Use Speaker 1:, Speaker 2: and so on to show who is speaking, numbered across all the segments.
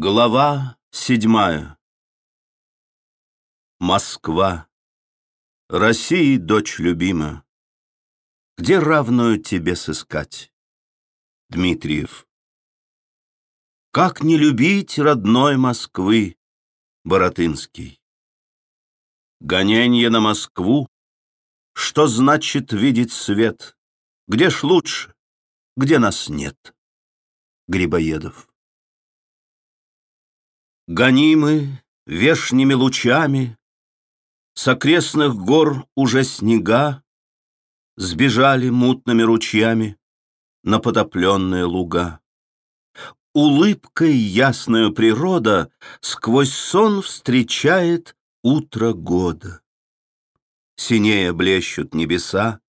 Speaker 1: Глава седьмая Москва, России дочь любима, Где равную тебе сыскать? Дмитриев Как не любить родной Москвы, Боротынский? Гоненье на Москву, Что значит видеть свет? Где ж лучше, где нас нет? Грибоедов Гонимы вешними лучами, С окрестных гор уже снега Сбежали мутными ручьями На потопленные луга. Улыбкой ясную природа Сквозь сон встречает утро года. Синее блещут небеса,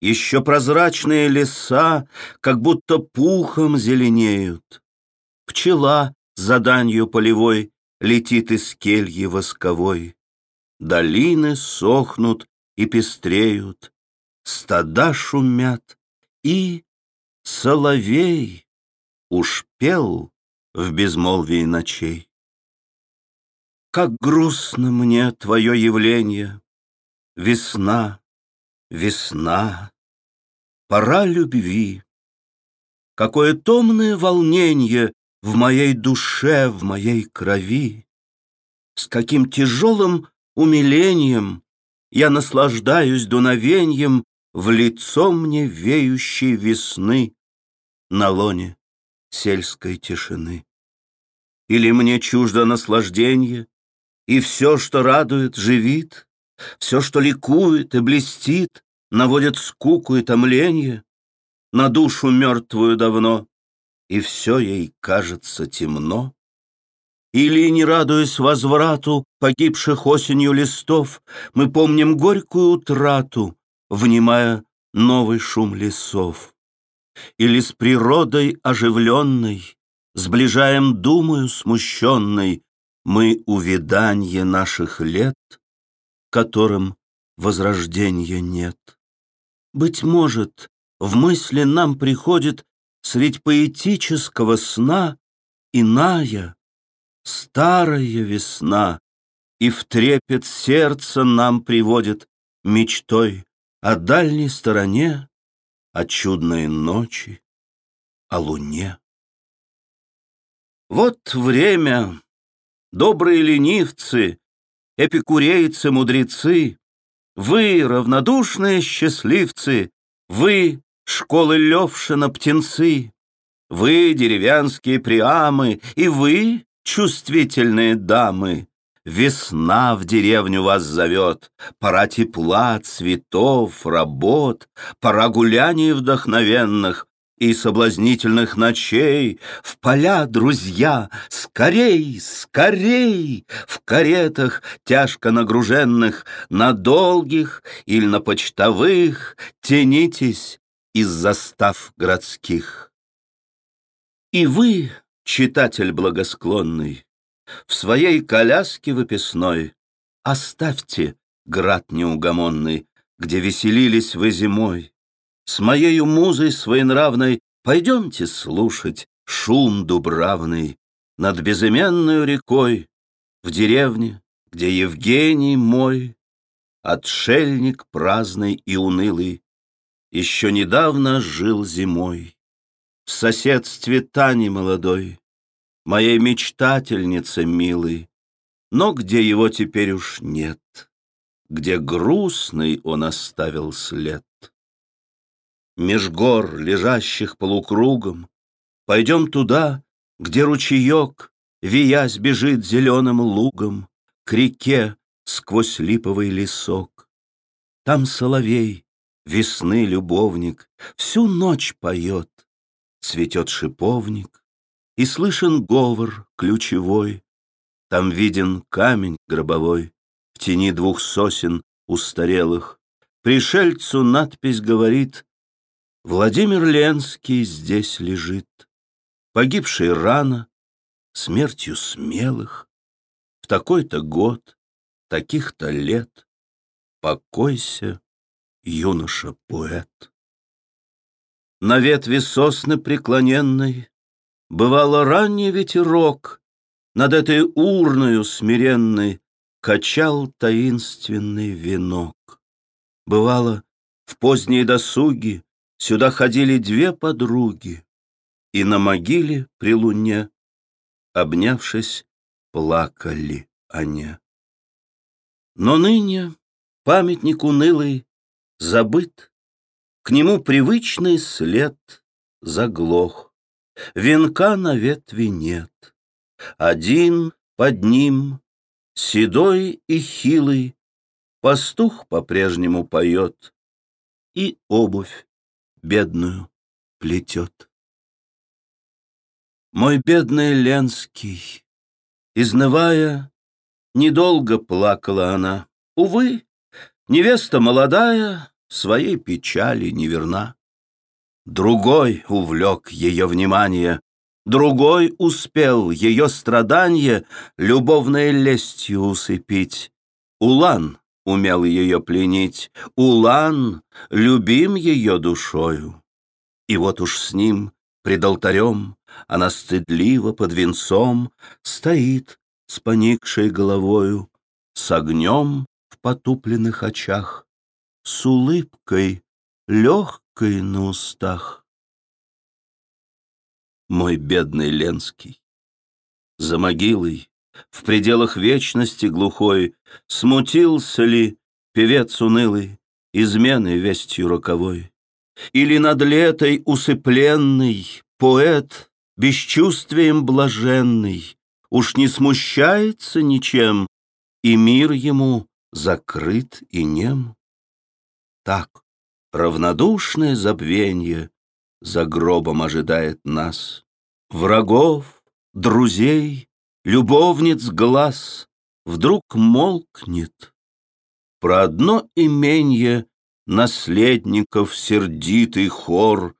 Speaker 1: Еще прозрачные леса Как будто пухом зеленеют. Пчела заданью полевой Летит из кельи восковой. Долины сохнут и пестреют, Стада шумят, и соловей Уж пел в безмолвии ночей. Как грустно мне твое явление, Весна, весна, пора любви. Какое томное волнение в моей душе, в моей крови. С каким тяжелым умилением я наслаждаюсь дуновеньем в лицо мне веющей весны на лоне сельской тишины. Или мне чуждо наслаждение, и все, что радует, живит, все, что ликует и блестит, наводит скуку и томление на душу мертвую давно и все ей кажется темно? Или, не радуясь возврату погибших осенью листов, мы помним горькую утрату, внимая новый шум лесов? Или с природой оживленной, сближаем думою смущенной, мы увиданье наших лет, которым возрождения нет? Быть может, в мысли нам приходит Средь поэтического сна Иная, старая весна, И в трепет сердца нам приводит Мечтой о дальней стороне, О чудной ночи, о луне. Вот время, добрые ленивцы, Эпикурейцы, мудрецы, Вы, равнодушные счастливцы, Вы, школы Левшина птенцы, вы, деревянские приамы, и вы, чувствительные дамы, Весна в деревню вас зовет, Пора тепла, цветов, работ, Пора гуляний вдохновенных и соблазнительных ночей. В поля, друзья, скорей, скорей, В каретах, тяжко нагруженных, На долгих или на почтовых, Тянитесь из застав городских. И вы, читатель благосклонный, В своей коляске выписной Оставьте град неугомонный, Где веселились вы зимой. С моею музой своенравной Пойдемте слушать шум дубравный Над безыменной рекой, В деревне, где Евгений мой, Отшельник праздный и унылый, еще недавно жил зимой В соседстве Тани молодой, Моей мечтательницы милой, Но где его теперь уж нет, Где грустный он оставил след. Меж гор, лежащих полукругом, Пойдем туда, где ручеек, Виясь, бежит зеленым лугом К реке сквозь липовый лесок. Там соловей, Весны любовник всю ночь поет, Цветет шиповник, и слышен говор ключевой. Там виден камень гробовой В тени двух сосен устарелых. Пришельцу надпись говорит Владимир Ленский здесь лежит, Погибший рано, смертью смелых, В такой-то год, таких-то лет, Покойся, юноша-поэт. На ветви сосны преклоненной Бывало ранний ветерок Над этой урною смиренной Качал таинственный венок. Бывало, в поздние досуги Сюда ходили две подруги, И на могиле при луне, Обнявшись, плакали они. Но ныне памятник унылый забыт, К нему привычный след заглох. Венка на ветви нет. Один под ним, седой и хилый, Пастух по-прежнему поет И обувь бедную плетет. Мой бедный Ленский, изнывая, Недолго плакала она. Увы, невеста молодая Своей печали неверна. Другой увлек ее внимание, Другой успел ее страдания Любовной лестью усыпить. Улан умел ее пленить, Улан любим ее душою. И вот уж с ним пред алтарем Она стыдливо под венцом Стоит с поникшей головою, С огнем в потупленных очах, С улыбкой легкой на устах. Мой бедный Ленский, за могилой, В пределах вечности глухой, Смутился ли певец унылый Изменой вестью роковой? Или над летой усыпленный Поэт бесчувствием блаженный уж не смущается ничем, и мир ему закрыт и нем. Так, равнодушное забвенье за гробом ожидает нас. Врагов, друзей, любовниц глаз вдруг молкнет. Про одно именье наследников сердитый хор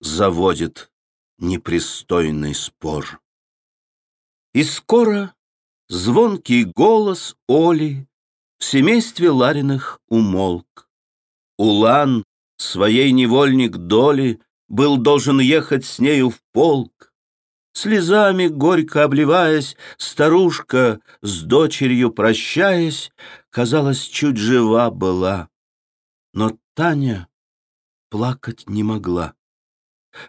Speaker 1: заводит непристойный спор. И скоро звонкий голос Оли В семействе Лариных умолк. Улан, своей невольник доли, Был должен ехать с нею в полк. Слезами горько обливаясь, Старушка, с дочерью прощаясь, Казалось, чуть жива была. Но Таня плакать не могла.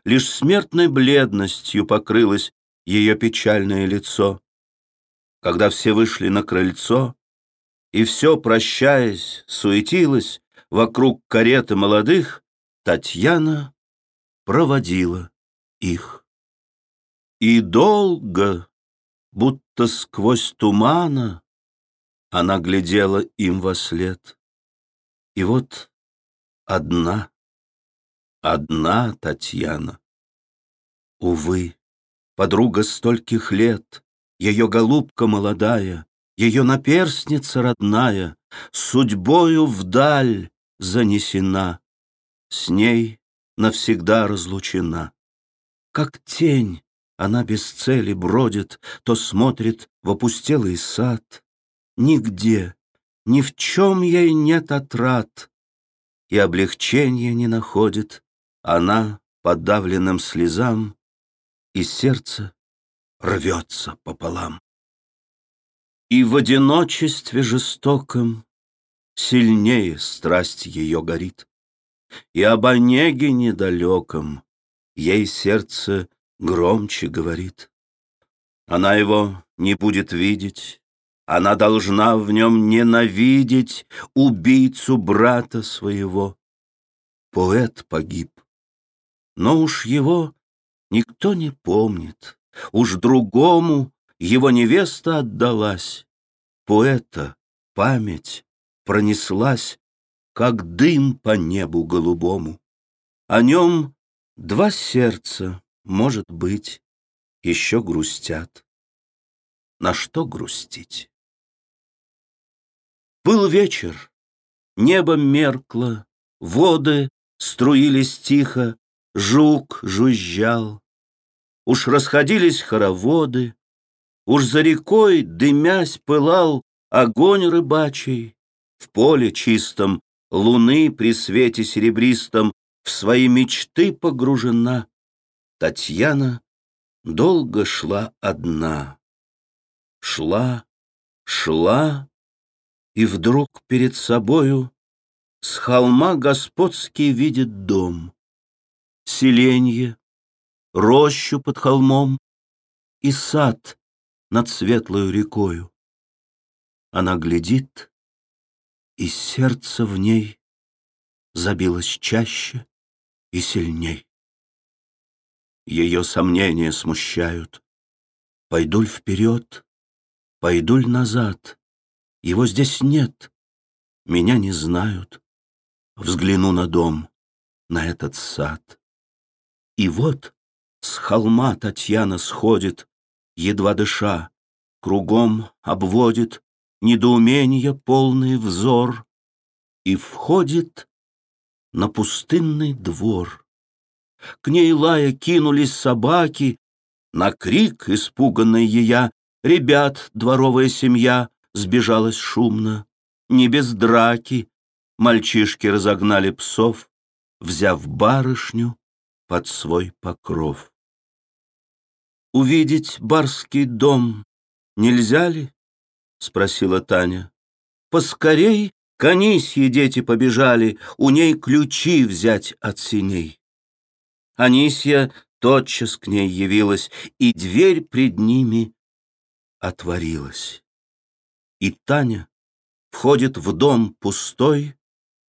Speaker 1: Лишь смертной бледностью покрылась ее печальное лицо. Когда все вышли на крыльцо, и все, прощаясь, суетилось вокруг кареты молодых, Татьяна проводила их. И долго, будто сквозь тумана, она глядела им во след. И вот одна, одна Татьяна. Увы, подруга стольких лет, Ее голубка молодая, Ее наперстница родная, Судьбою вдаль занесена, С ней навсегда разлучена. Как тень она без цели бродит, То смотрит в опустелый сад. Нигде, ни в чем ей нет отрад, И облегчения не находит Она подавленным слезам и сердце рвется пополам. И в одиночестве жестоком Сильнее страсть ее горит, И об Онеге недалеком Ей сердце громче говорит. Она его не будет видеть, Она должна в нем ненавидеть Убийцу брата своего. Поэт погиб, но уж его никто не помнит. Уж другому его невеста отдалась. Поэта память пронеслась, как дым по небу голубому. О нем два сердца, может быть, еще грустят. На что грустить? Был вечер, небо меркло, воды струились тихо, жук жужжал. Уж расходились хороводы, Уж за рекой, дымясь, пылал Огонь рыбачий. В поле чистом Луны при свете серебристом В свои мечты погружена. Татьяна долго шла одна. шла, шла, и вдруг перед собою с холма господский видит дом, селенье, рощу под холмом и сад над светлою рекою. Она глядит, и сердце в ней забилось чаще и сильней. Ее сомнения смущают. Пойду ль вперед, пойду ль назад? Его здесь нет, меня не знают. Взгляну на дом, на этот сад. И вот с холма Татьяна сходит, едва дыша, кругом обводит недоумение полный взор и входит на пустынный двор. К ней лая кинулись собаки, на крик испуганный ея, ребят дворовая семья сбежалась шумно, не без драки. Мальчишки разогнали псов, взяв барышню под свой покров. «Увидеть барский дом нельзя ли?» — спросила Таня. «Поскорей к Анисье дети побежали, у ней ключи взять от синей». Анисья тотчас к ней явилась, и дверь пред ними отворилась. И Таня входит в дом пустой,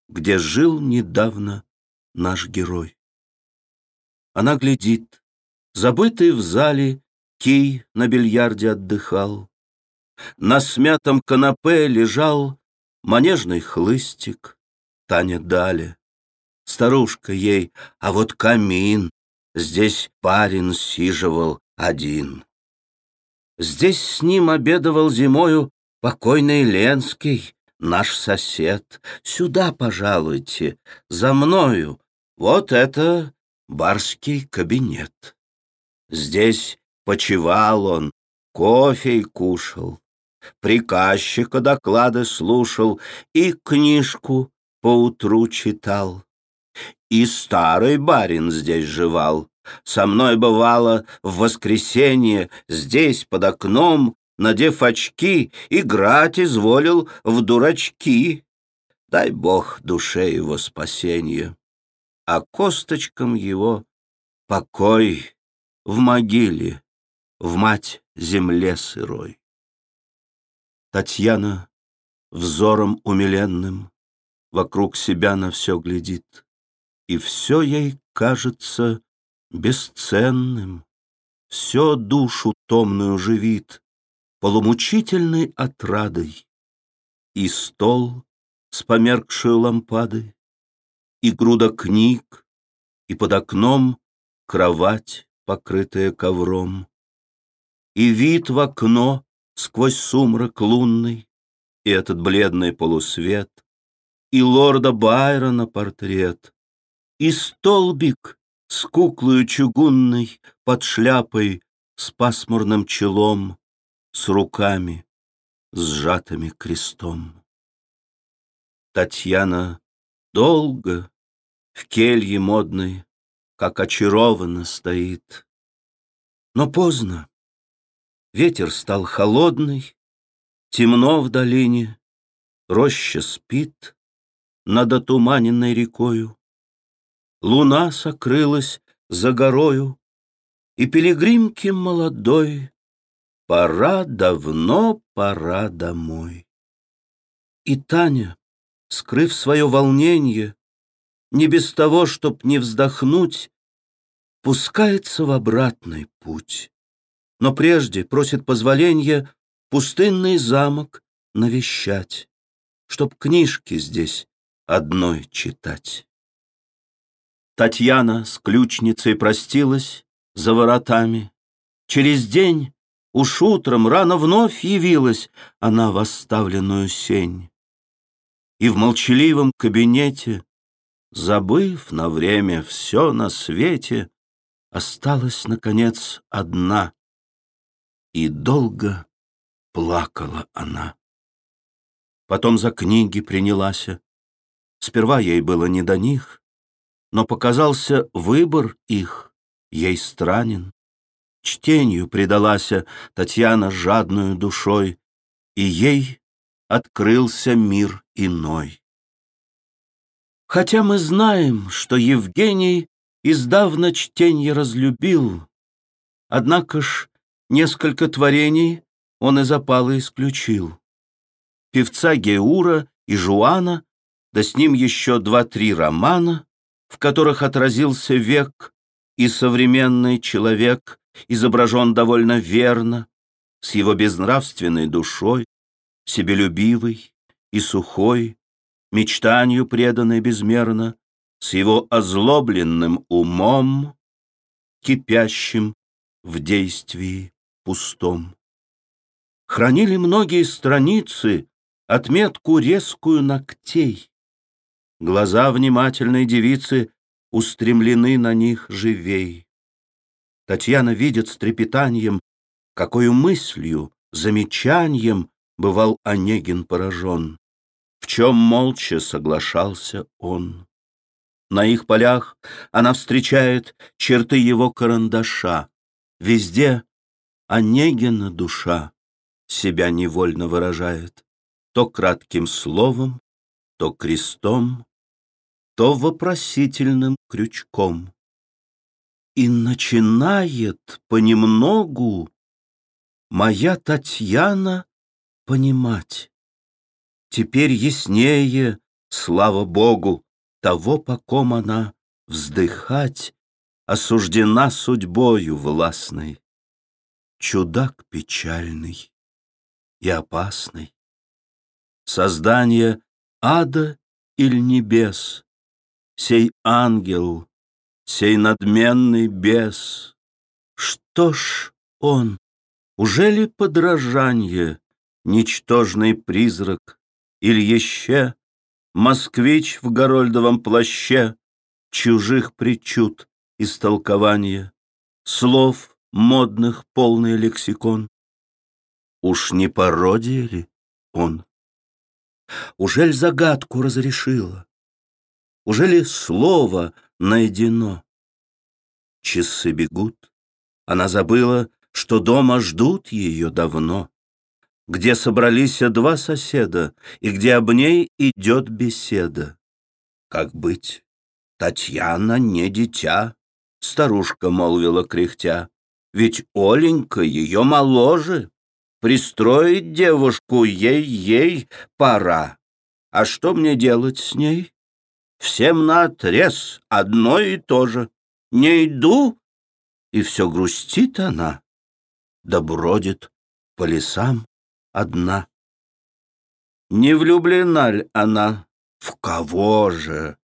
Speaker 1: где жил недавно наш герой. Она глядит, забытый в зале кий на бильярде отдыхал, на смятом канапе лежал манежный хлыстик, Таня далее. Старушка ей, а вот камин, здесь парень сиживал один. Здесь с ним обедовал зимою покойный Ленский, наш сосед. Сюда, пожалуйте, за мною. Вот это барский кабинет. Здесь почевал он, кофе кушал, приказчика доклады слушал и книжку поутру читал. И старый барин здесь жевал. Со мной бывало в воскресенье здесь под окном, надев очки, играть изволил в дурачки. Дай Бог душе его спасение, а косточкам его покой в могиле, в мать земле сырой. Татьяна взором умиленным вокруг себя на все глядит, и все ей кажется бесценным, все душу томную живит полумучительной отрадой, и стол с померкшей лампадой, и груда книг, и под окном кровать, покрытая ковром, и вид в окно сквозь сумрак лунный, и этот бледный полусвет, и лорда Байрона портрет, и столбик с куклою чугунной под шляпой с пасмурным челом, с руками, сжатыми крестом. Татьяна долго в келье модной, как очарованно стоит. Но поздно. Ветер стал холодный, темно в долине, роща спит над отуманенной рекою. Луна сокрылась за горою, и пилигримке молодой Пора давно, пора домой. И Таня, скрыв свое волнение, Не без того, чтоб не вздохнуть, Пускается в обратный путь но прежде просит позволения пустынный замок навещать, чтоб книжки здесь одной читать. Татьяна с ключницей простилась за воротами. Через день, уж утром, рано вновь явилась она в оставленную сень. И в молчаливом кабинете, забыв на время все на свете, осталась, наконец, одна и долго плакала она. Потом за книги принялась. Сперва ей было не до них, но показался выбор их ей странен. Чтению предалась Татьяна жадную душой, И ей открылся мир иной. Хотя мы знаем, что Евгений Издавна чтенье разлюбил, Однако ж несколько творений Он из опала исключил. Певца Геура и Жуана, Да с ним еще два-три романа, В которых отразился век, И современный человек Изображен довольно верно, С его безнравственной душой, Себелюбивый и сухой, Мечтанию преданной безмерно, с его озлобленным умом, кипящим в действии пустом. Хранили многие страницы отметку резкую ногтей. Глаза внимательной девицы устремлены на них живей. Татьяна видит с трепетанием, какою мыслью, замечанием бывал Онегин поражен, в чем молча соглашался он. На их полях она встречает черты его карандаша. Везде Онегина душа себя невольно выражает. То кратким словом, то крестом, то вопросительным крючком. И начинает понемногу моя Татьяна понимать. Теперь яснее, слава Богу, того, по ком она вздыхать осуждена судьбою властной. Чудак печальный и опасный. Создание ада или небес, Сей ангел, сей надменный бес. Что ж он, уже ли подражанье, Ничтожный призрак, или еще Москвич в горольдовом плаще Чужих причуд истолкования, Слов модных полный лексикон. Уж не пародия ли он? Ужель загадку разрешила? Ужели слово найдено? Часы бегут, она забыла, что дома ждут ее давно где собрались два соседа и где об ней идет беседа. Как быть? Татьяна не дитя, старушка молвила кряхтя, ведь Оленька ее моложе. Пристроить девушку ей-ей пора. А что мне делать с ней? Всем наотрез одно и то же. Не иду, и все грустит она, да бродит по лесам одна. Не влюблена ль она? В кого же?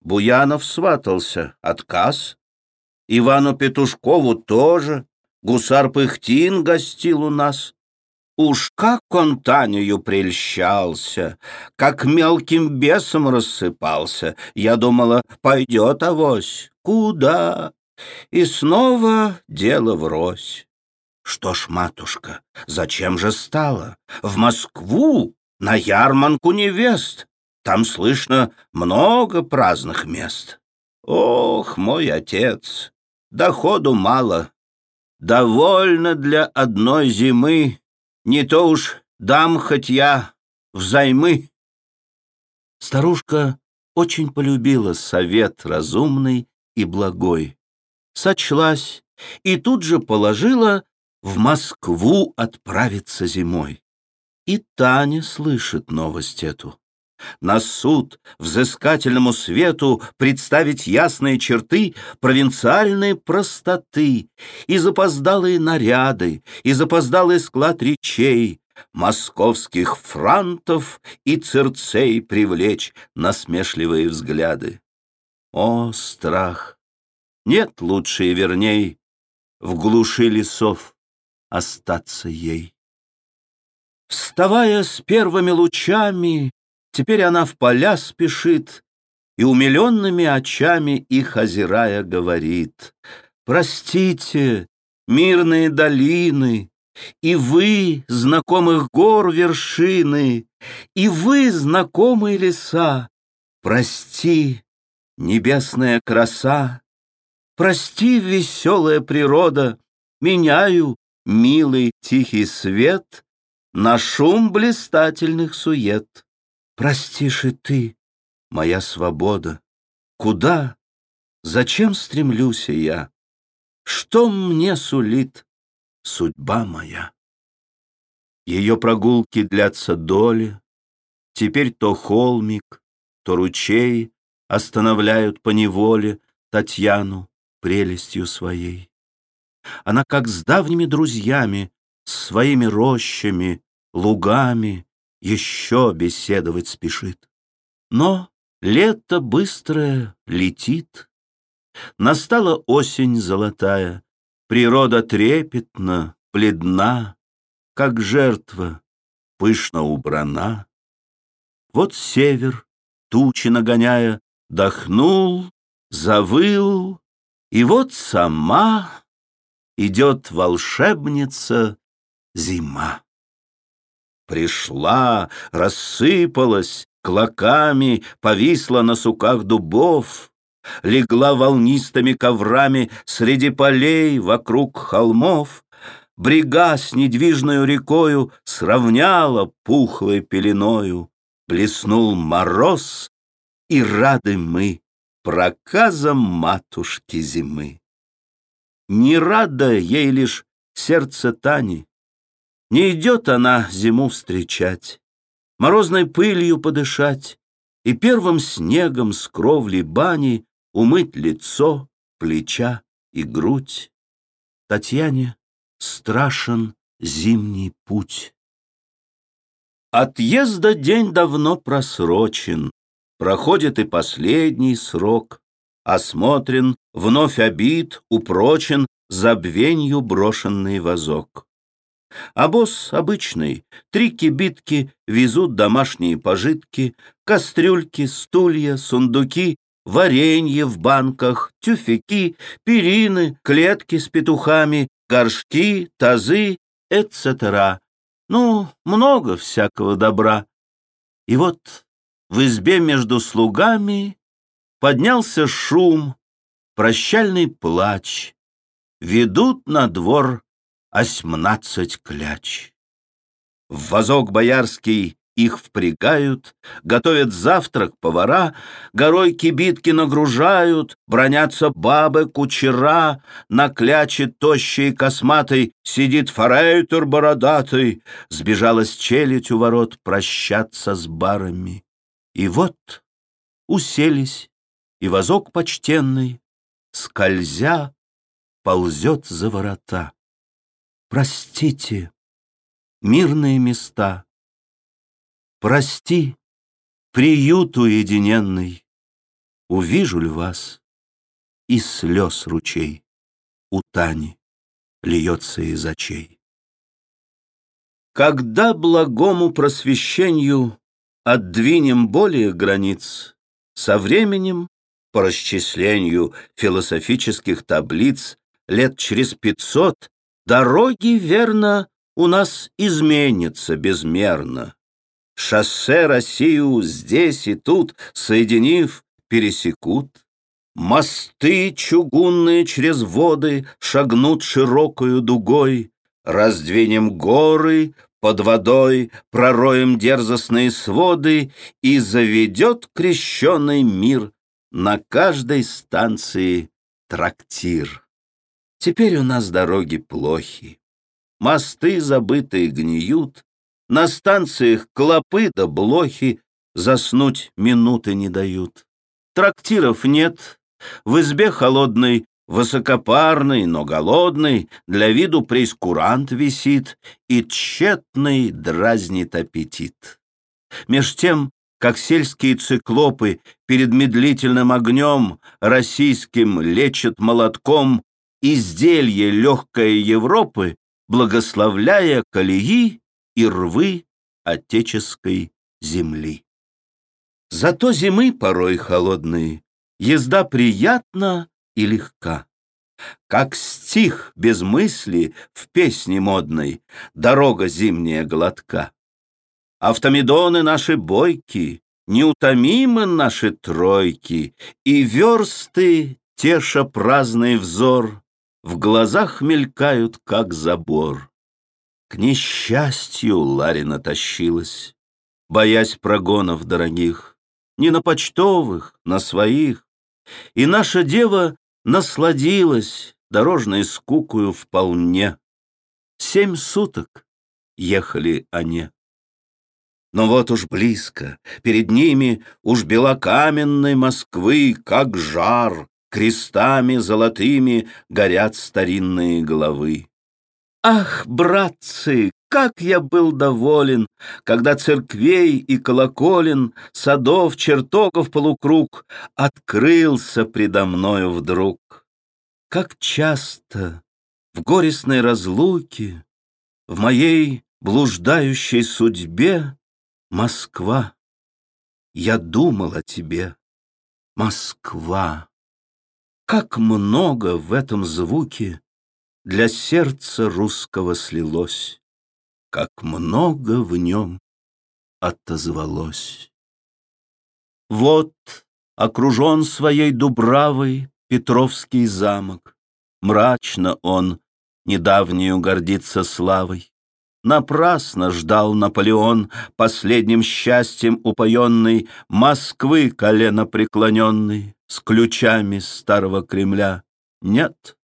Speaker 1: Буянов сватался, отказ. Ивану Петушкову тоже. Гусар Пыхтин гостил у нас. Уж как он Танею прельщался, как мелким бесом рассыпался. Я думала, пойдет авось. Куда? И снова дело врозь. Что ж, матушка, зачем же стало? В Москву, на ярманку невест. Там слышно много праздных мест. Ох, мой отец, доходу мало. Довольно для одной зимы. Не то уж дам хоть я взаймы. Старушка очень полюбила совет разумный и благой. Сочлась и тут же положила в Москву отправиться зимой. И Таня слышит новость эту. На суд, взыскательному свету представить ясные черты провинциальной простоты и запоздалые наряды, и запоздалый склад речей, московских франтов и цирцей привлечь насмешливые взгляды. О, страх! Нет лучше и верней в глуши лесов остаться ей. Вставая с первыми лучами, теперь она в поля спешит и умиленными очами их озирая говорит. «Простите, мирные долины, и вы, знакомых гор вершины, и вы, знакомые леса, прости, небесная краса, прости, веселая природа, меняю милый тихий свет На шум блистательных сует. Простишь и ты, моя свобода, Куда, зачем стремлюсь я? Что мне сулит судьба моя? Ее прогулки длятся доли, Теперь то холмик, то ручей Остановляют по неволе Татьяну прелестью своей. Она как с давними друзьями, С своими рощами, лугами Еще беседовать спешит. Но лето быстрое летит. Настала осень золотая, Природа трепетна, бледна, Как жертва пышно убрана. Вот север, тучи нагоняя, Дохнул, завыл, и вот сама идет волшебница зима. Пришла, рассыпалась, клоками повисла на суках дубов, легла волнистыми коврами среди полей вокруг холмов, брега с недвижною рекою сравняла пухлой пеленою, блеснул мороз, и рады мы проказам матушки зимы. Не рада ей лишь сердце Тани, не идет она зиму встречать, морозной пылью подышать и первым снегом с кровли бани умыть лицо, плеча и грудь. Татьяне страшен зимний путь. Отъезда день давно просрочен, Проходит и последний срок, Осмотрен, вновь обид, упрочен Забвенью брошенный вазок. А босс обычный, три кибитки Везут домашние пожитки, Кастрюльки, стулья, сундуки, Варенье в банках, тюфяки, Перины, клетки с петухами, Горшки, тазы, etc. Ну, много всякого добра. И вот в избе между слугами поднялся шум, прощальный плач. Ведут на двор осьмнадцать кляч. В вазок боярский их впрягают, готовят завтрак повара, горой кибитки нагружают, бронятся бабы, кучера, на кляче тощей косматой сидит форейтер бородатый, сбежалась челядь у ворот прощаться с барами. И вот уселись, и возок почтенный, скользя, ползет за ворота. Простите, мирные места, Прости, приют уединенный, Увижу ли вас, и слез ручей У Тани льется из очей. Когда благому просвещению Отдвинем более границ, Со временем, по расчислению Философических таблиц, Лет через пятьсот Дороги, верно, у нас изменятся безмерно. Шоссе Россию здесь и тут, Соединив, пересекут. Мосты чугунные через воды Шагнут широкою дугой, Раздвинем горы, под водой пророем дерзостные своды И заведет крещеный мир На каждой станции трактир. Теперь у нас дороги плохи, Мосты забытые гниют, На станциях клопы да блохи Заснуть минуты не дают. Трактиров нет, в избе холодной Высокопарный, но голодный, для виду прейскурант висит и тщетный дразнит аппетит. Меж тем, как сельские циклопы перед медлительным огнем российским лечат молотком изделие легкое Европы, благословляя колеи и рвы отеческой земли. Зато зимы порой холодные, езда приятна и легка. Как стих без мысли в песне модной Дорога зимняя глотка. Автомедоны наши бойки, Неутомимы наши тройки, И версты, теша праздный взор, в глазах мелькают, как забор. К несчастью Ларина тащилась, боясь прогонов дорогих, не на почтовых, на своих. И наша дева насладилась дорожной скукою вполне. Семь суток ехали они. Но вот уж близко, перед ними уж белокаменной Москвы, как жар, крестами золотыми горят старинные головы. Ах, братцы, как я был доволен, когда церквей и колоколен, садов, чертогов полукруг открылся предо мною вдруг. Как часто в горестной разлуке, в моей блуждающей судьбе Москва, я думал о тебе, Москва. Как много в этом звуке Для сердца русского слилось, Как много в нем отозвалось. Вот окружен своей дубравой Петровский замок. Мрачно он недавнюю гордится славой. Напрасно ждал Наполеон, последним счастьем упоенный, Москвы колено преклоненный, с ключами старого Кремля. Нет,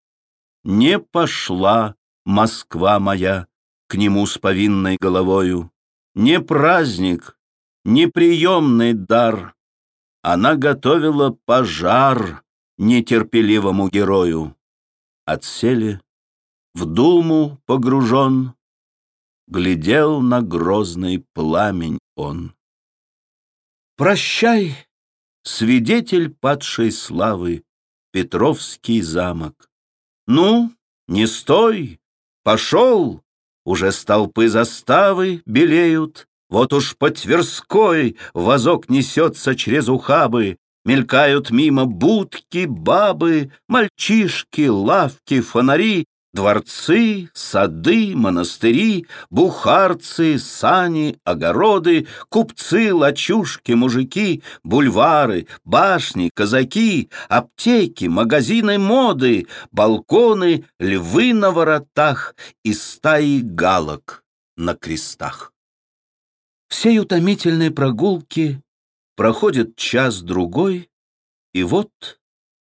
Speaker 1: не пошла Москва моя к нему с повинной головою. Не праздник, не приемный дар. Она готовила пожар нетерпеливому герою. Отсели, в думу погружен, глядел на грозный пламень он. Прощай, свидетель падшей славы, Петровский замок. Ну, не стой, пошел, уже столпы заставы белеют, вот уж по Тверской возок несется через ухабы, Мелькают мимо будки, бабы, мальчишки, лавки, фонари, Дворцы, сады, монастыри, бухарцы, сани, огороды, купцы, лачушки, мужики, бульвары, башни, казаки, аптеки, магазины моды, балконы, львы на воротах и стаи галок на крестах. Всей утомительной прогулки проходит час-другой, и вот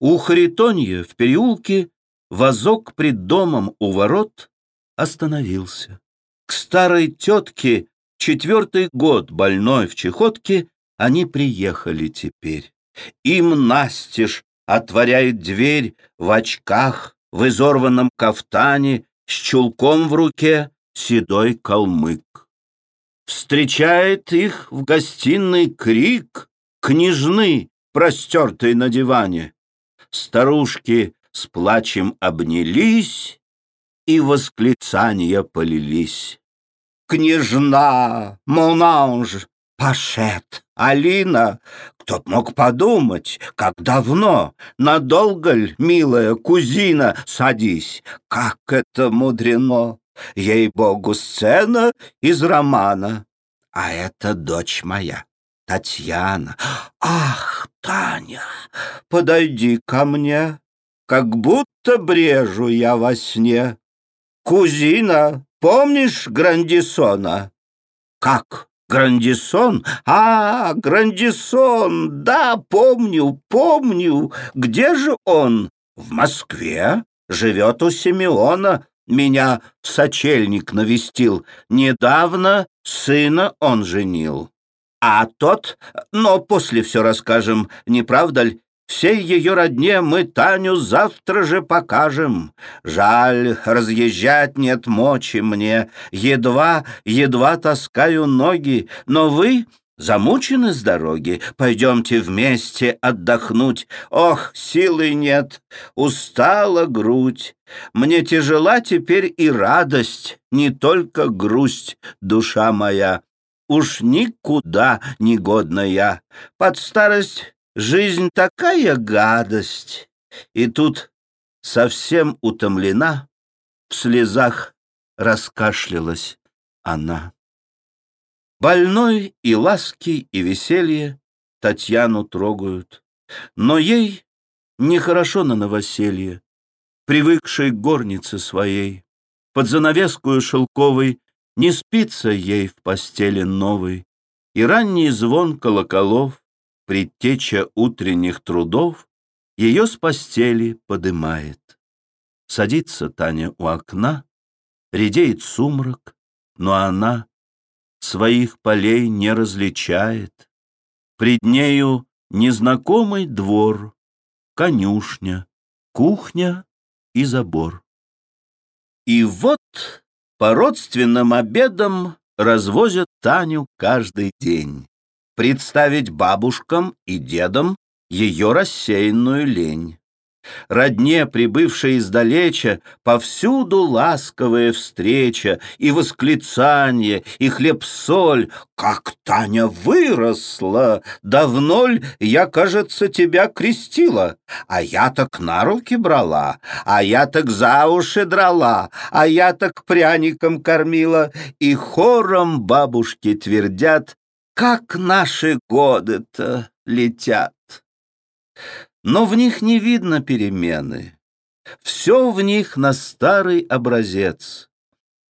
Speaker 1: у Харитонья в переулке Возок пред домом у ворот остановился. К старой тетке, четвертый год больной в чехотке, они приехали теперь. Им настежь отворяет дверь в очках, в изорванном кафтане, с чулком в руке седой калмык. Встречает их в гостиной крик княжны, простертой на диване. Старушки с плачем обнялись, и восклицания полились. «Княжна! Монанж! Пашет! Алина! Кто б мог подумать, как давно! Надолго ль, милая кузина, садись! Как это мудрено! Ей-богу, сцена из романа! А это дочь моя, Татьяна! Ах, Таня, подойди ко мне!» Как будто брежу я во сне. Кузина, помнишь Грандисона? Как? Грандисон? А, Грандисон, да, помню, помню. Где же он? В Москве. Живет у Симеона. Меня сочельник навестил. Недавно сына он женил. А тот, но после все расскажем, не правда ли, Всей ее родне мы Таню завтра же покажем. Жаль, разъезжать нет мочи мне. Едва, едва таскаю ноги. Но вы замучены с дороги. Пойдемте вместе отдохнуть. Ох, силы нет, устала грудь. Мне тяжела теперь и радость, не только грусть, душа моя. Уж никуда не годна. Под старость Жизнь такая гадость. И тут совсем утомлена, в слезах раскашлялась она. Больной и ласки, и веселье Татьяну трогают, но ей нехорошо на новоселье. привыкшей к горнице своей, под занавескую шелковой не спится ей в постели новой, и ранний звон колоколов, предтеча утренних трудов, ее с постели подымает. Садится Таня у окна, редеет сумрак, но она своих полей не различает. Пред нею незнакомый двор, конюшня, кухня и забор. И вот по родственным обедам развозят Таню каждый день. Представить бабушкам и дедам ее рассеянную лень родне, прибывшей издалеча, повсюду ласковая встреча и восклицание, и хлеб-соль. Как Таня выросла! Давно ль я, кажется, тебя крестила? А я так на руки брала, а я так за уши драла, а я так пряником кормила. И хором бабушки твердят, как наши годы-то летят но в них не видно перемены. Все в них на старый образец.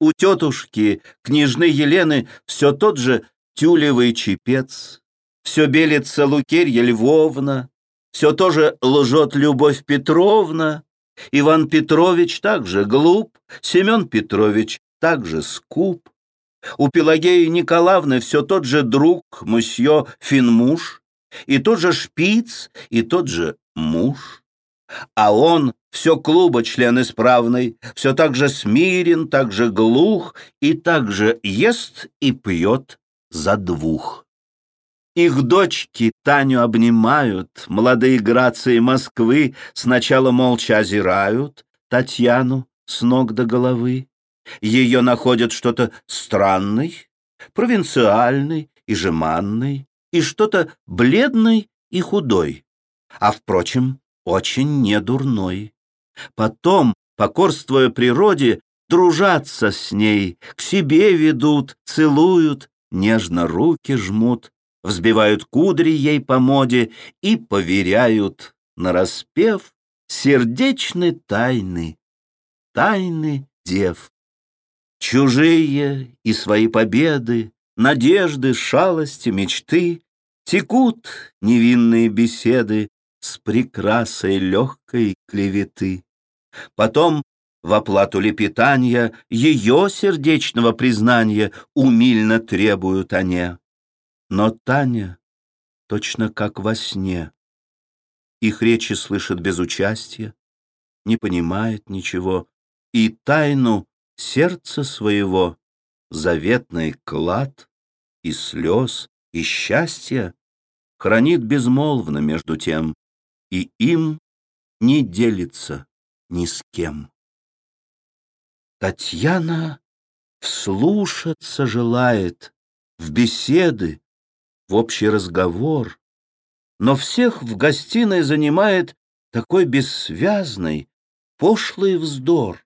Speaker 1: У тетушки, княжны Елены, все тот же тюлевый чепец, все белится Лукерья Львовна, все тоже лжет Любовь Петровна, Иван Петрович также глуп, Семен Петрович также скуп. У Пелагеи Николаевны все тот же друг, мусье Финмуш, и тот же шпиц, и тот же муж. А он все клуба член исправный, все так же смирен, так же глух и так же ест и пьет за двух. Их дочки Таню обнимают, молодые грации Москвы сначала молча озирают Татьяну с ног до головы. Ее находят что-то странный, провинциальный и жеманный, и что-то бледный и худой, а, впрочем, очень недурной. Потом, покорствуя природе, дружатся с ней, к себе ведут, целуют, нежно руки жмут, взбивают кудри ей по моде и поверяют, нараспев, сердечны тайны, тайны дев. Чужие и свои победы, надежды, шалости, мечты, Текут невинные беседы с прекрасой легкой клеветы. Потом в оплату лепетания ее сердечного признания умильно требуют они. Но Таня точно как во сне. Их речи слышит без участия, не понимает ничего, и тайну сердца своего заветный клад и слез, и счастья хранит безмолвно между тем, и им не делится ни с кем. Татьяна вслушаться желает в беседы, в общий разговор, но всех в гостиной занимает такой бессвязный, пошлый вздор.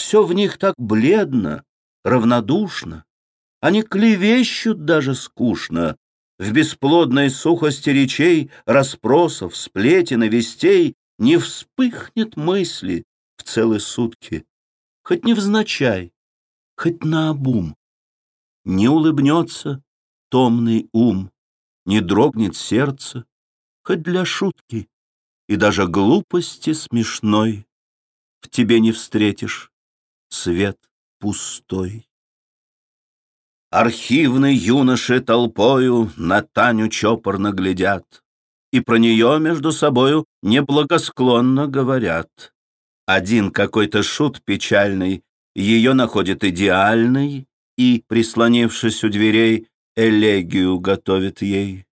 Speaker 1: Все в них так бледно, равнодушно. Они клевещут даже скучно. В бесплодной сухости речей, расспросов, сплетен и вестей не вспыхнет мысли в целые сутки. Хоть невзначай, хоть наобум. Не улыбнется томный ум, не дрогнет сердце, хоть для шутки, и даже глупости смешной в тебе не встретишь свет пустой. Архивные юноши толпою на Таню чопорно глядят и про нее между собою неблагосклонно говорят. Один какой-то шут печальный ее находит идеальной и, прислонившись у дверей, элегию готовит ей.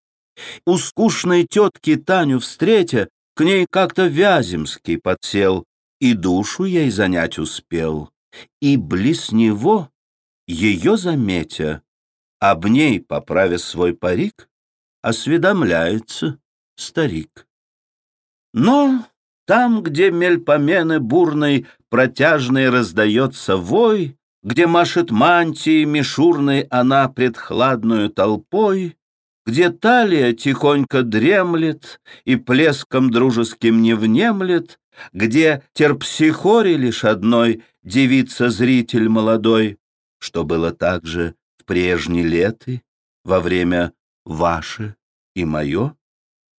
Speaker 1: У скучной тетки Таню встретя, к ней как-то Вяземский подсел и душу ей занять успел. И близ него ее заметя, об ней, поправя свой парик, осведомляется старик. Но там, где мельпомены бурной, протяжной раздается вой, где машет мантией мишурной она пред хладную толпой, где талия тихонько дремлет и плеском дружеским не внемлет, где терпсихоре лишь одной девица-зритель молодой, что было также в прежние леты, во время ваше и мое,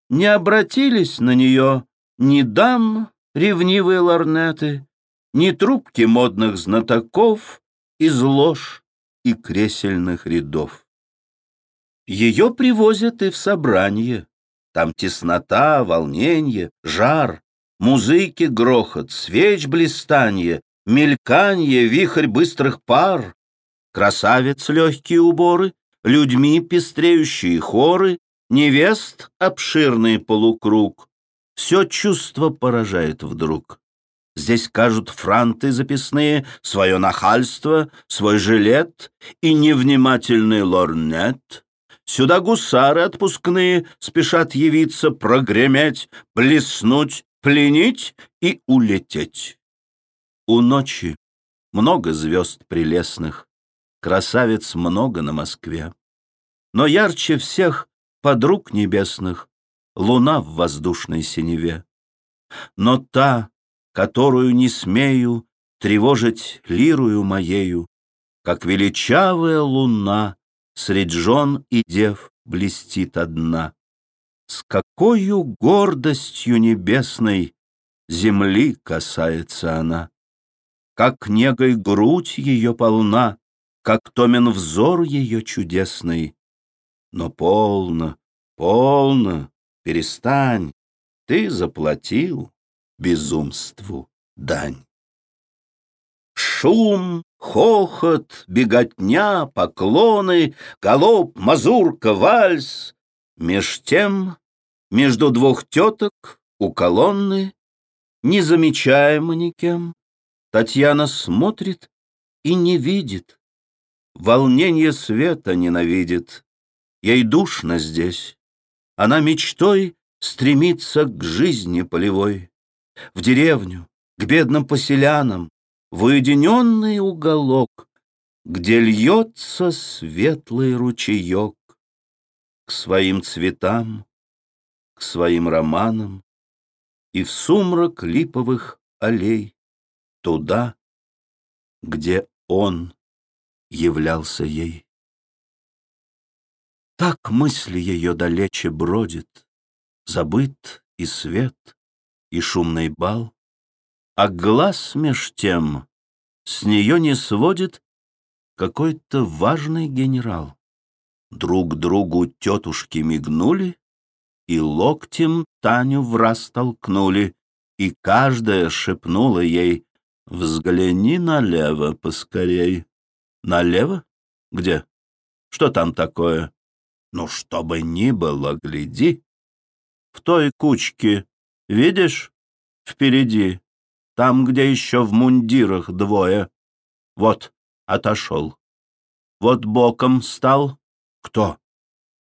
Speaker 1: не обратились на нее ни дам ревнивые лорнеты, ни трубки модных знатоков из лож и кресельных рядов. Ее привозят и в собрание, там теснота, волнение, жар, музыки грохот, свеч блистанье, мельканье, вихрь быстрых пар, красавец легкие уборы, людьми пестреющие хоры, невест обширный полукруг. Все чувство поражает вдруг. Здесь кажут франты записные, свое нахальство, свой жилет и невнимательный лорнет. Сюда гусары отпускные спешат явиться, прогреметь, блеснуть, пленить и улететь. У ночи много звезд прелестных, красавиц много на Москве. Но ярче всех подруг небесных луна в воздушной синеве. Но та, которую не смею тревожить лирую моею, как величавая луна средь жен и дев блестит одна. С какою гордостью небесной земли касается она, как негой грудь ее полна, как томен взор ее чудесный. Но полно, полно, перестань, ты заплатил безумству дань. Шум, хохот, беготня, поклоны, галоп, мазурка, вальс. Меж тем, между двух теток у колонны, не замечая никем, Татьяна смотрит и не видит. Волнение света ненавидит. Ей душно здесь. Она мечтой стремится к жизни полевой, В деревню, к бедным поселянам, В уединенный уголок, Где льется светлый ручеек, К своим цветам, к своим романам И в сумрак липовых аллей, Туда, где он являлся ей. Так мысли ее далече бродит, Забыт и свет, и шумный бал, А глаз меж тем с нее не сводит Какой-то важный генерал. Друг другу тетушки мигнули И локтем Таню в раз толкнули, И каждая шепнула ей «Взгляни налево поскорей». «Налево? Где? Что там такое?» Ну, что бы ни было, гляди. В той кучке, видишь, впереди, там, где еще в мундирах двое. Вот, отошел. Вот боком стал. Кто?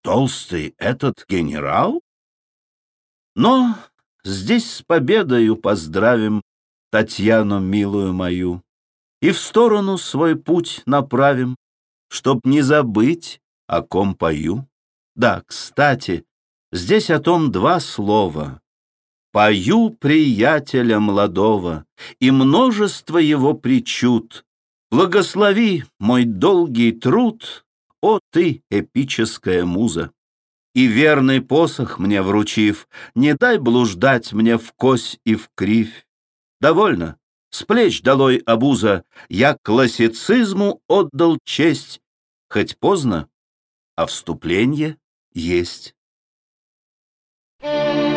Speaker 1: Толстый этот генерал? Но здесь с победою поздравим Татьяну, милую мою, И в сторону свой путь направим, Чтоб не забыть, о ком пою. Да, кстати, здесь о том два слова. Пою приятеля молодого и множество его причуд. Благослови мой долгий труд, о ты, эпическая муза. И верный посох мне вручив, не дай блуждать мне в кось и в кривь. Довольно, с плеч долой обуза, я классицизму отдал честь, хоть поздно, а вступление есть. Thank you.